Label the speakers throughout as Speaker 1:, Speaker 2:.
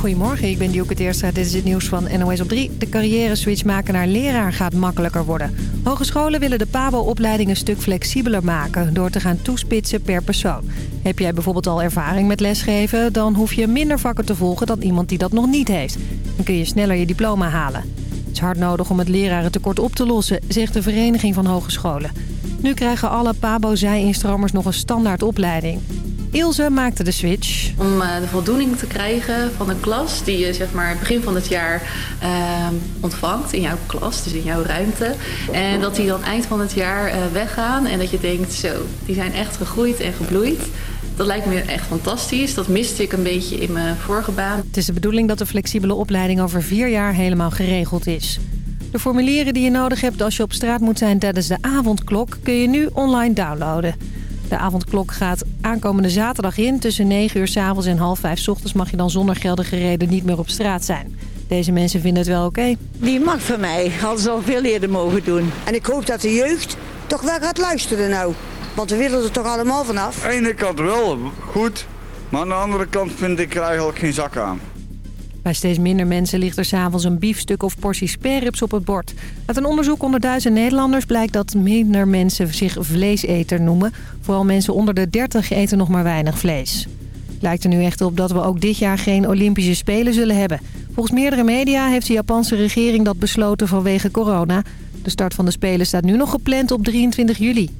Speaker 1: Goedemorgen, ik ben Dioke Teerstra. Dit is het nieuws van NOS op 3. De carrière-switch maken naar leraar gaat makkelijker worden. Hogescholen willen de PABO-opleiding een stuk flexibeler maken... door te gaan toespitsen per persoon. Heb jij bijvoorbeeld al ervaring met lesgeven... dan hoef je minder vakken te volgen dan iemand die dat nog niet heeft. Dan kun je sneller je diploma halen. Het is hard nodig om het lerarentekort op te lossen, zegt de Vereniging van Hogescholen. Nu krijgen alle PABO-zij-instromers nog een standaard opleiding. Ilse maakte de switch.
Speaker 2: Om uh, de voldoening te krijgen van een klas die je zeg maar begin van het jaar uh, ontvangt in jouw klas, dus in jouw ruimte. En dat die dan eind van het jaar uh, weggaan en dat je denkt zo, die zijn echt gegroeid en gebloeid. Dat lijkt me echt fantastisch. Dat miste ik een beetje in mijn vorige baan.
Speaker 1: Het is de bedoeling dat de flexibele opleiding over vier jaar helemaal geregeld is. De formulieren die je nodig hebt als je op straat moet zijn tijdens de avondklok... kun je nu online downloaden. De avondklok gaat aankomende zaterdag in. Tussen 9 uur s avonds en half 5 s ochtends mag je dan zonder geldige reden niet meer op straat zijn. Deze mensen vinden het wel oké. Okay.
Speaker 3: Die mag van mij. Hadden ze al veel eerder mogen doen.
Speaker 4: En ik hoop dat de jeugd toch wel gaat luisteren nou. Want we willen er toch allemaal vanaf.
Speaker 5: Aan de ene kant wel goed. Maar aan de andere kant vind ik er eigenlijk geen zak aan.
Speaker 1: Bij steeds minder mensen ligt er s'avonds een biefstuk of portie sperrips op het bord. Uit een onderzoek onder duizend Nederlanders blijkt dat minder mensen zich vleeseter noemen. Vooral mensen onder de 30 eten nog maar weinig vlees. Lijkt er nu echt op dat we ook dit jaar geen Olympische Spelen zullen hebben. Volgens meerdere media heeft de Japanse regering dat besloten vanwege corona. De start van de Spelen staat nu nog gepland op 23 juli.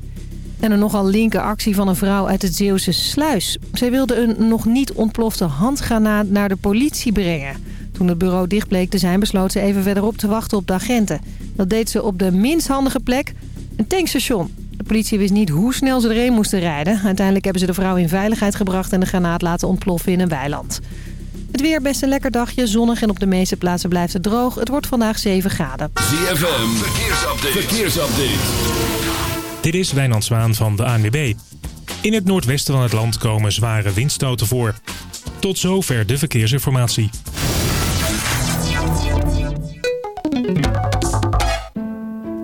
Speaker 1: En een nogal linker actie van een vrouw uit het Zeeuwse Sluis. Zij wilde een nog niet ontplofte handgranaat naar de politie brengen. Toen het bureau dicht bleek te zijn, besloot ze even verderop te wachten op de agenten. Dat deed ze op de minst handige plek, een tankstation. De politie wist niet hoe snel ze erheen moesten rijden. Uiteindelijk hebben ze de vrouw in veiligheid gebracht en de granaat laten ontploffen in een weiland. Het weer best een lekker dagje, zonnig en op de meeste plaatsen blijft het droog. Het wordt vandaag 7 graden.
Speaker 6: ZFM, verkeersupdate. verkeersupdate.
Speaker 7: Dit is Wijnand Zwaan van de ANWB. In het noordwesten van het land komen zware windstoten voor. Tot zover de verkeersinformatie.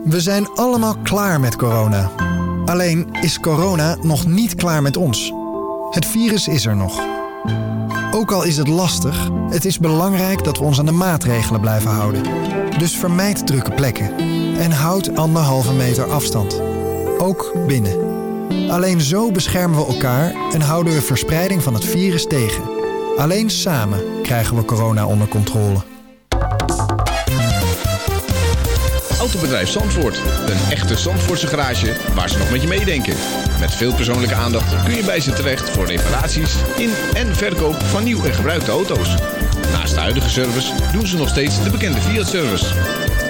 Speaker 8: We zijn allemaal klaar met corona. Alleen is corona nog niet klaar met ons. Het virus is er nog. Ook al is het lastig, het is belangrijk dat we ons aan de maatregelen blijven houden. Dus vermijd drukke plekken en houd anderhalve meter afstand ook binnen. Alleen zo beschermen we elkaar en houden we verspreiding van het virus tegen. Alleen samen krijgen we corona onder controle.
Speaker 9: Autobedrijf Zandvoort. Een echte Zandvoortse garage waar ze nog met je meedenken. Met veel persoonlijke aandacht kun je bij ze terecht voor reparaties in en verkoop van nieuw en gebruikte auto's. Naast de huidige service doen ze nog steeds de bekende Fiat-service.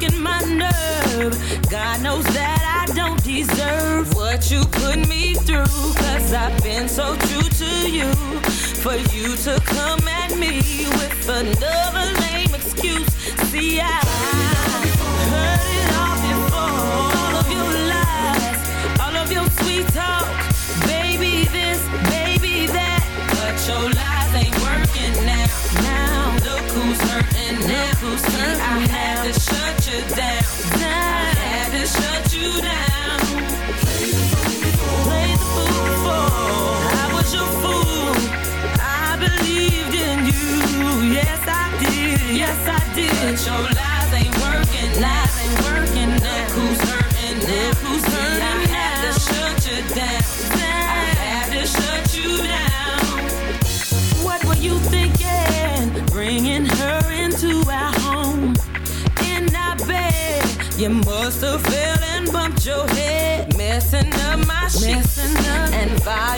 Speaker 10: Working my nerve, God knows that I don't deserve what you put me through. Cause I've been so true to you. For you to come at me with another lame excuse. See, I heard it all before. All of your lies, all of your sweet talk. Baby this, baby who's hurting hurting I had to shut you down. I had to shut you down. Played the fool. I was your fool. I believed in you. Yes, I did. Yes, I did.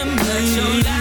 Speaker 10: to make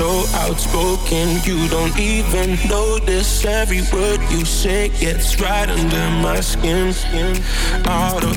Speaker 10: So
Speaker 11: outspoken, you don't even notice every word you say gets right under my skin skin. Out of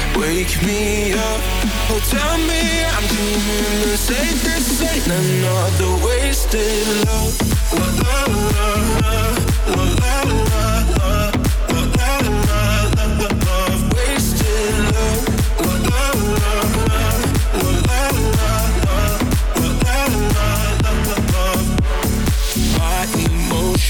Speaker 11: wake me up. Oh, tell me I'm doing the safest. Ain't another wasted love. La la la la la la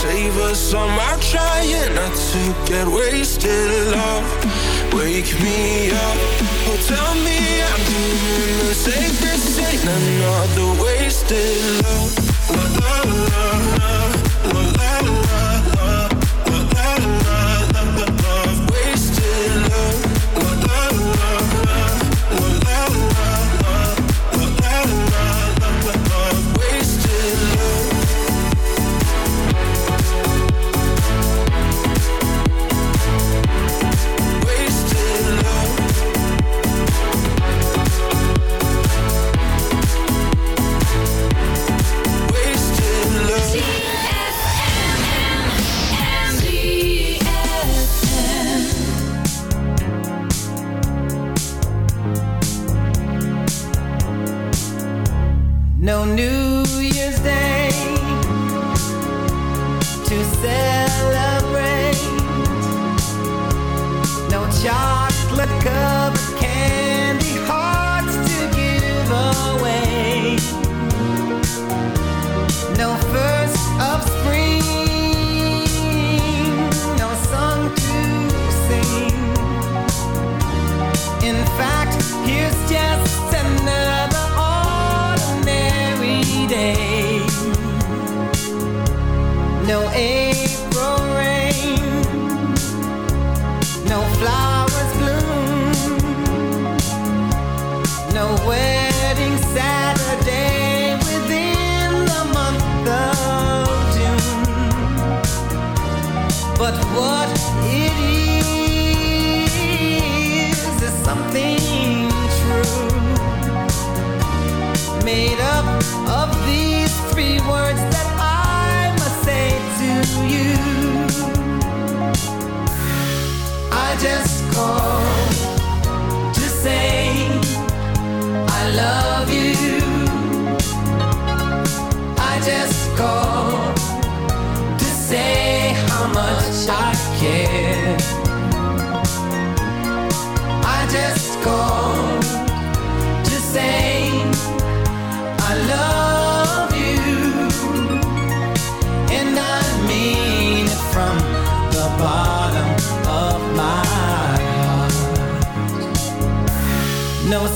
Speaker 11: save us, I'm trying not to get wasted. Love, wake me up. Oh, tell me I'm doing the safest. Ain't another wasted love. La la la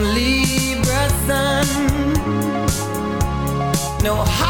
Speaker 12: Libra sun. No.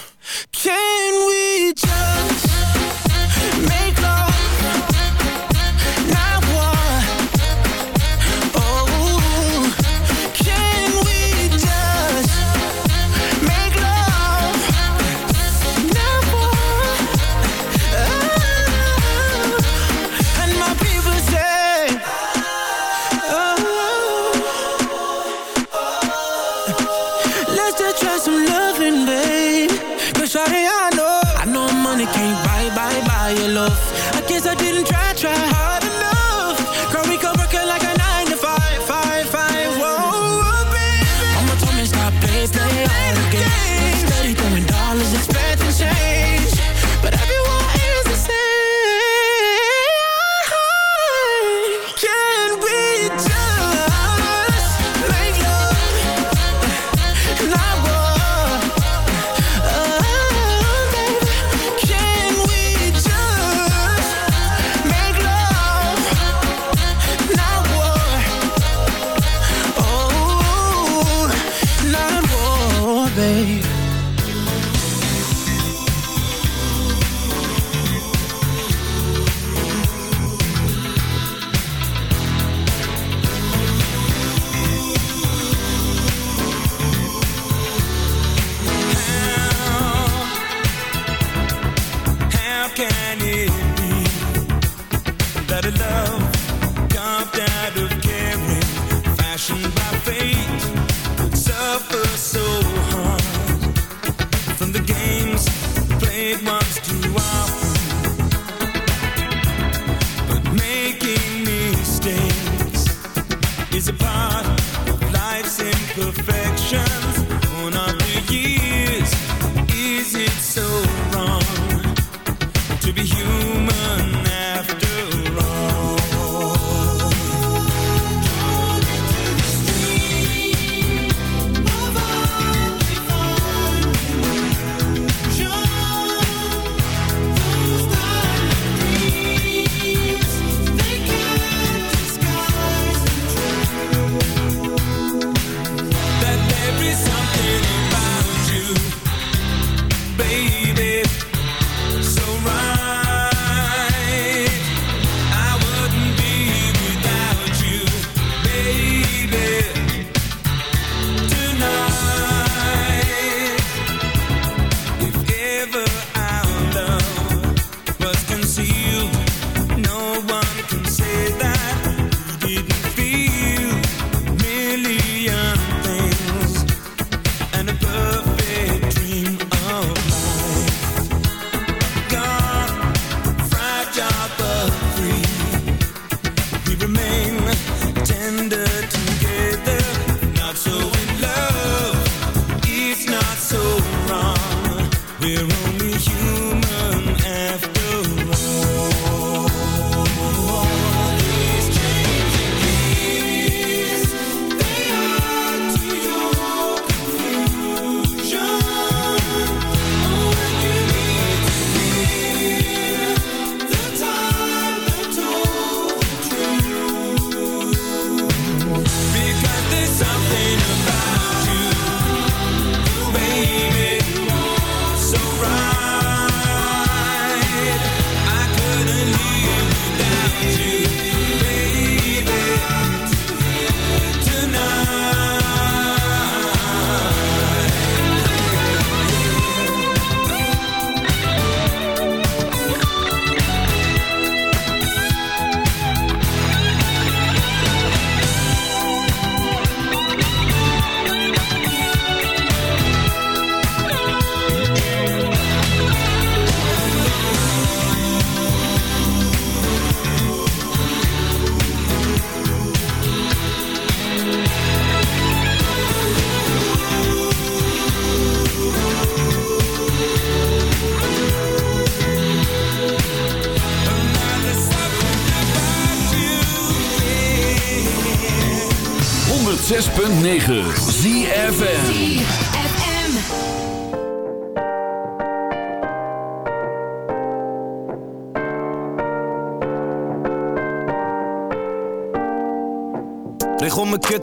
Speaker 13: We're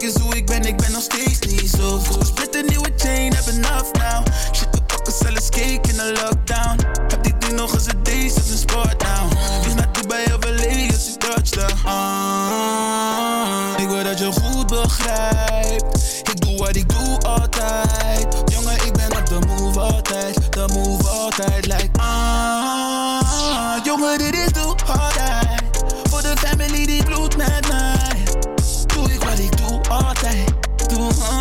Speaker 14: Kijk hoe ik ben, ik ben nog steeds niet zo goed. Split een nieuwe chain, heb enough now. Shit, we pakken zelfs cake in de lockdown. Heb die ding nog eens een deze, is een sport now. Dus naar Dubai of LA als ik touchdown. Ah, ik wil dat je goed begrijpt. Ik doe wat ik doe altijd. Jongen, ik ben op de move altijd. De move altijd, like ah. Jongen, dit is doe altijd. Voor de family die bloedt met mij.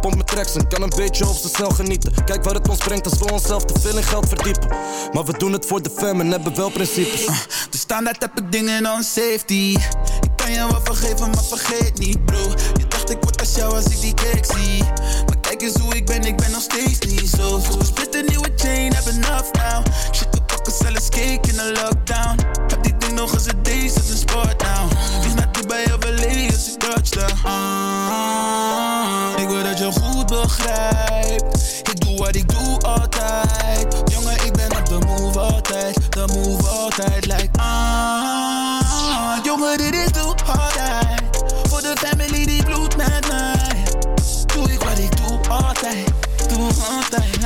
Speaker 15: Hij met tracks en kan een beetje op snel genieten. Kijk waar het ons brengt als we onszelf te veel in geld verdiepen. Maar we doen het voor de fam en hebben wel principes.
Speaker 14: Uh, de standaard heb ik dingen on safety. Ik kan je wel vergeven, maar vergeet niet, bro. Je dacht ik word als jou als ik die cake zie. Maar kijk eens hoe ik ben, ik ben nog steeds niet zo goed. Split een nieuwe chain, heb enough now. Shit, we pakken zelfs cake in de lockdown. Heb die ding nog eens een deze, is een sport now. Ah, ik wil dat je goed begrijpt. Ik doe wat ik doe altijd. Jongen, ik ben op de move altijd. De move altijd, like ah. Jongen, dit is doe altijd. Voor de family die bloedt met mij. Doe ik wat ik doe altijd. Doe altijd,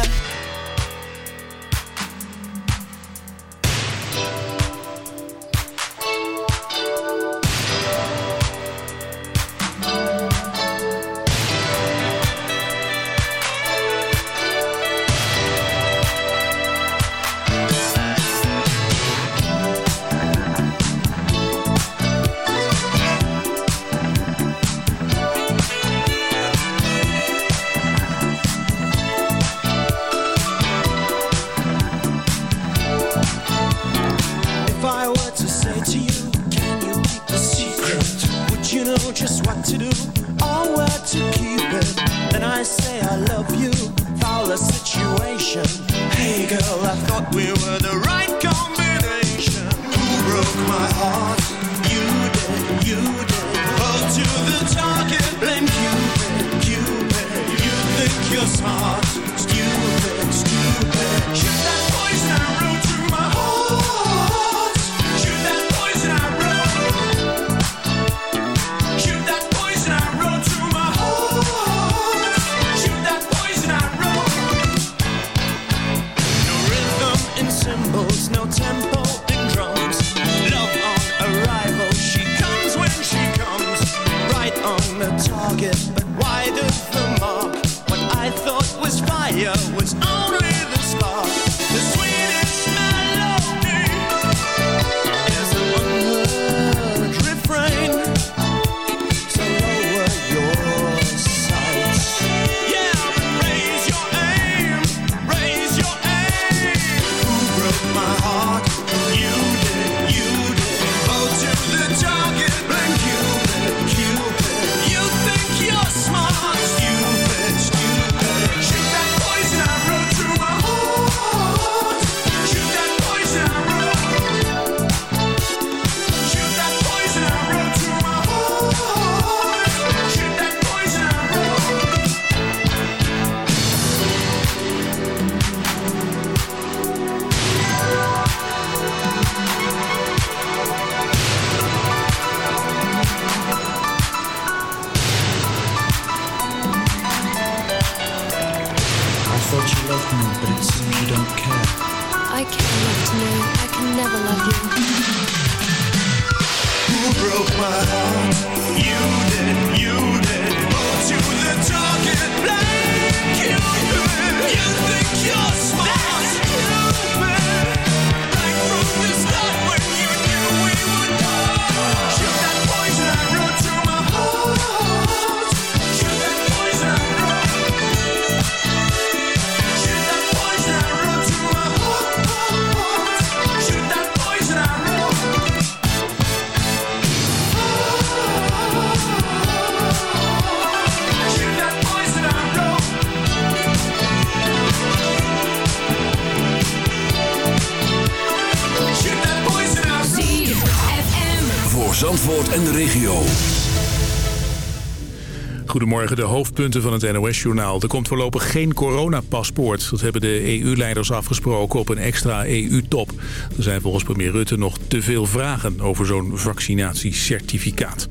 Speaker 16: Goedemorgen, de hoofdpunten van het NOS-journaal. Er komt voorlopig geen coronapaspoort. Dat hebben de EU-leiders afgesproken op een extra EU-top. Er zijn volgens premier Rutte nog te veel vragen over zo'n vaccinatiecertificaat.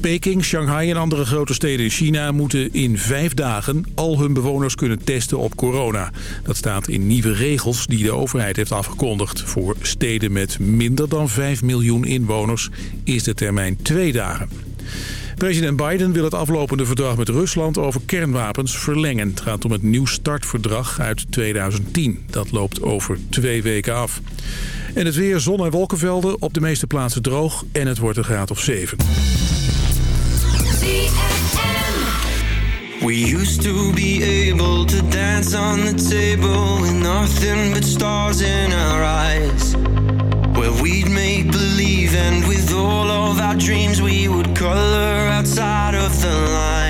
Speaker 16: Peking, Shanghai en andere grote steden in China moeten in vijf dagen al hun bewoners kunnen testen op corona. Dat staat in nieuwe regels die de overheid heeft afgekondigd. Voor steden met minder dan 5 miljoen inwoners is de termijn twee dagen. President Biden wil het aflopende verdrag met Rusland over kernwapens verlengen. Het gaat om het nieuw startverdrag uit 2010. Dat loopt over twee weken af. En het weer, zon en wolkenvelden, op de meeste plaatsen droog en het wordt een graad of 7.
Speaker 11: We used to be able to dance on the table with nothing but stars in our eyes. Where we'd make believe and with all of our dreams we would color outside of the lines.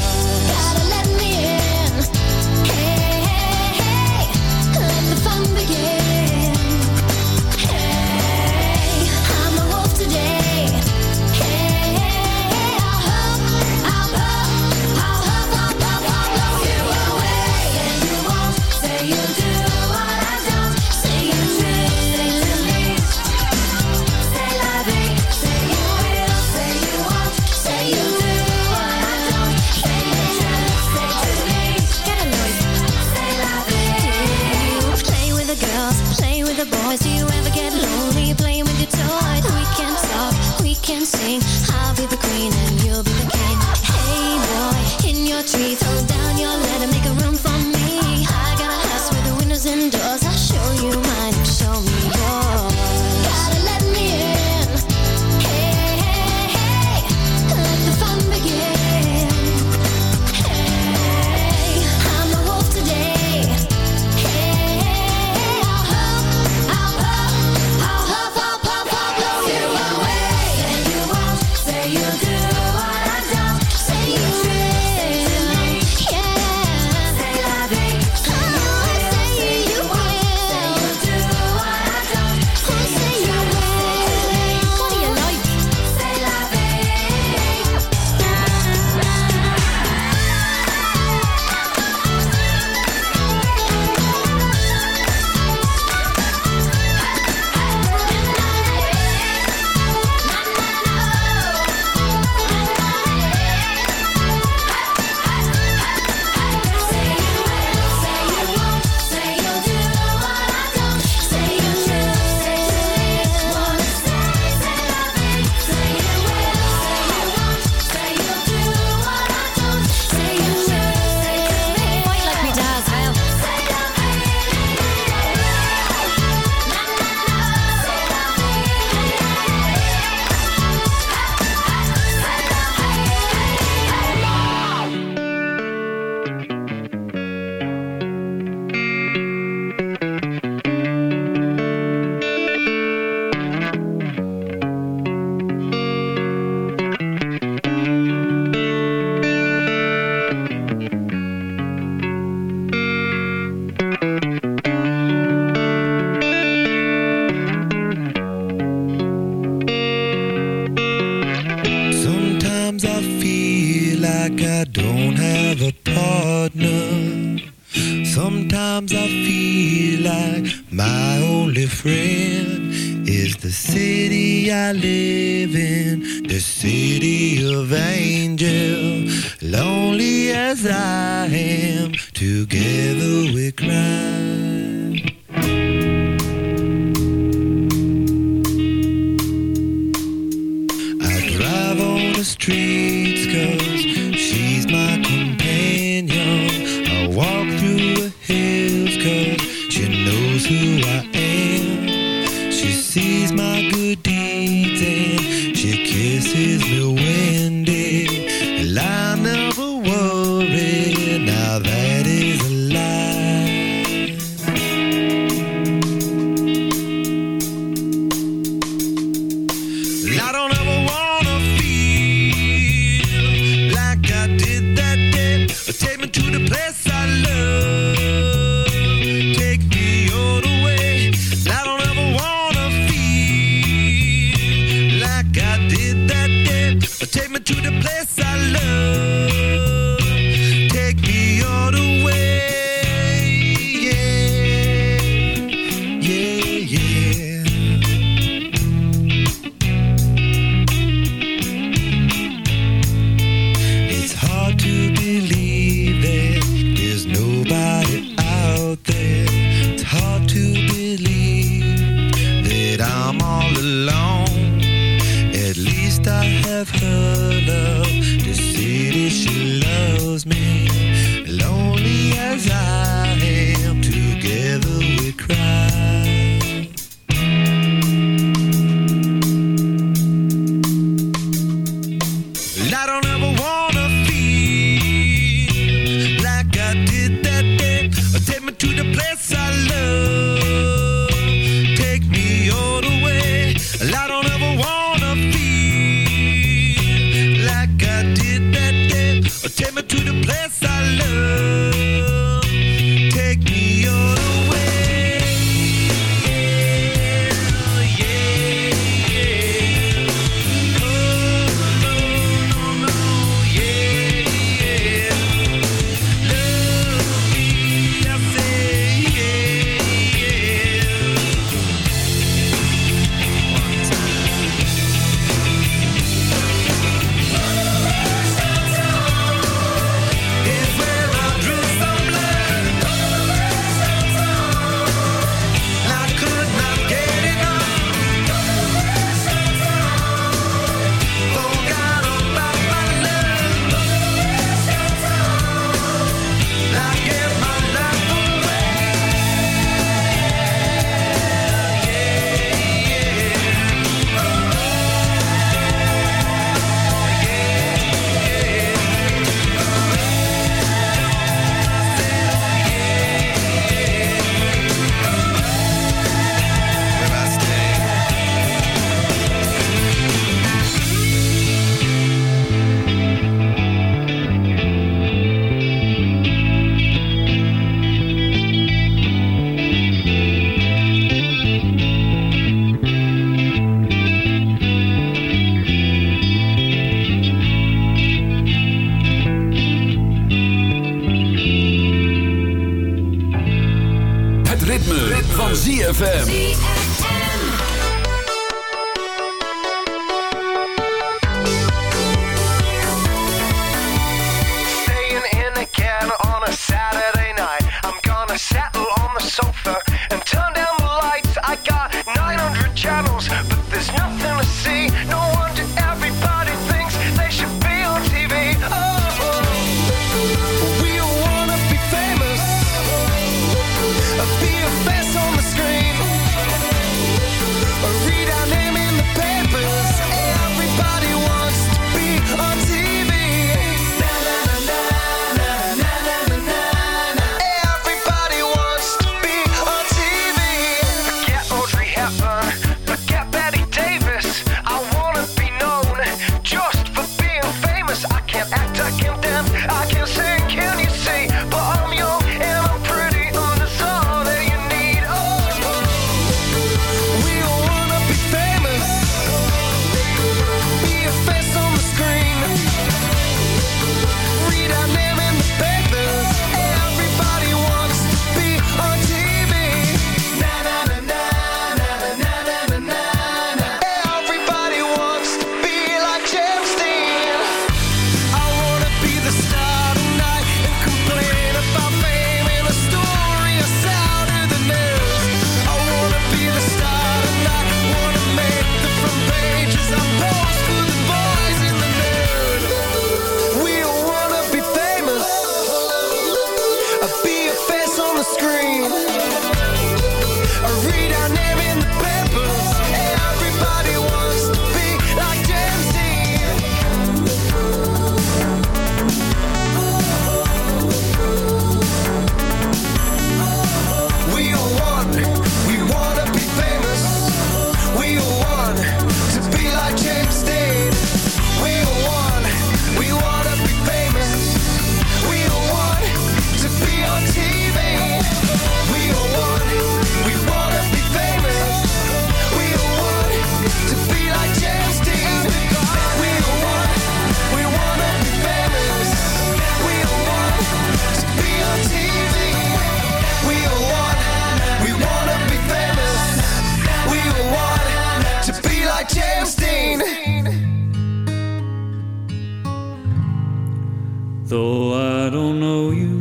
Speaker 17: Though I don't know you,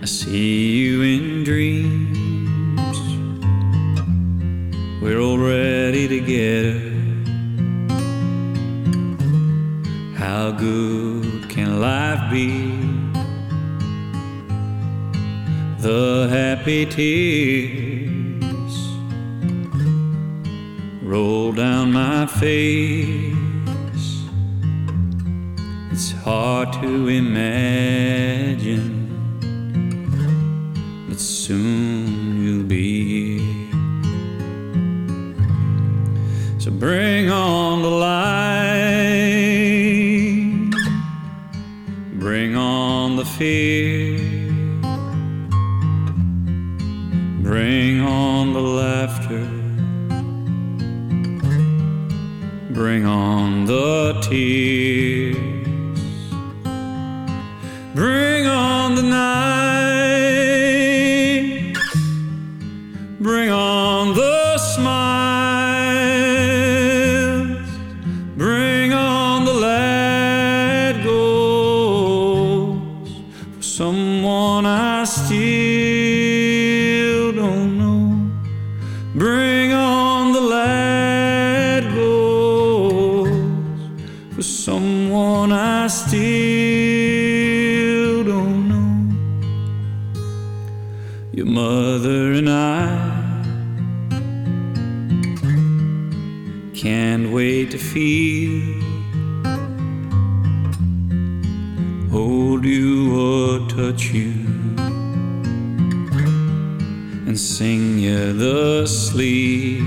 Speaker 17: I see you in dreams. We're already together. How good can life be? The happy tears roll down my face to imagine. touch you and sing you the sleep.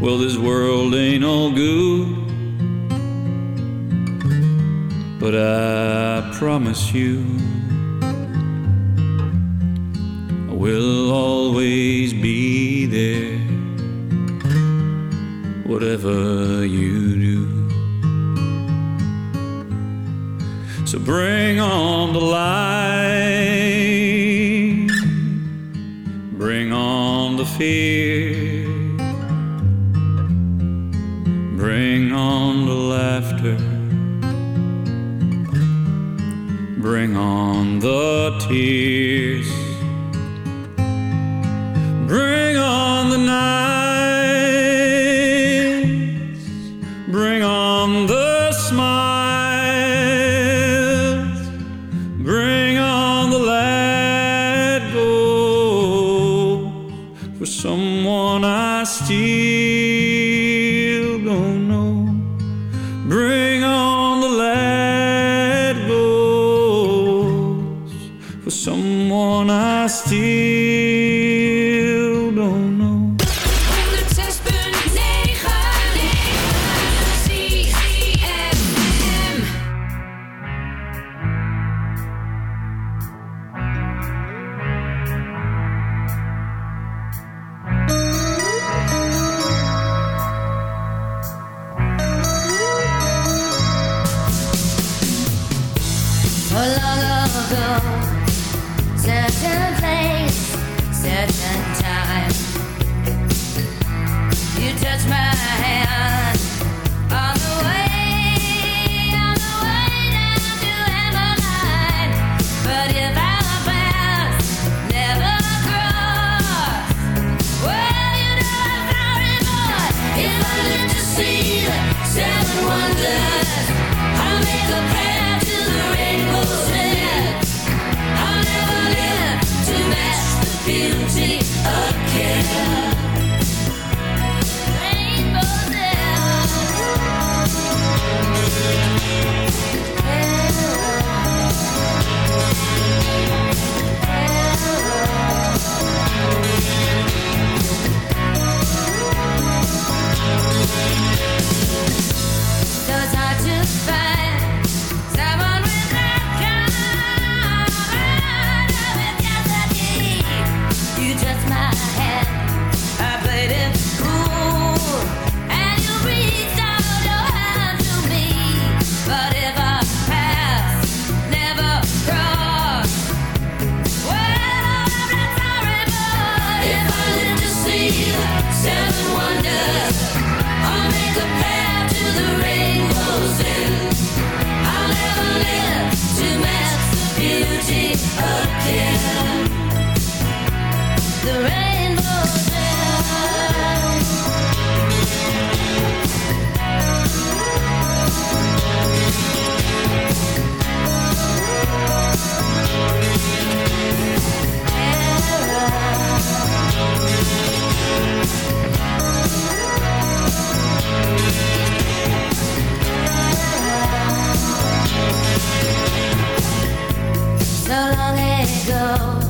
Speaker 17: Well, this world ain't all good, but I promise you, I will always be there, whatever you do. So bring on the light,
Speaker 10: bring on the fear, bring on the laughter, bring on the tears, bring on the night. go.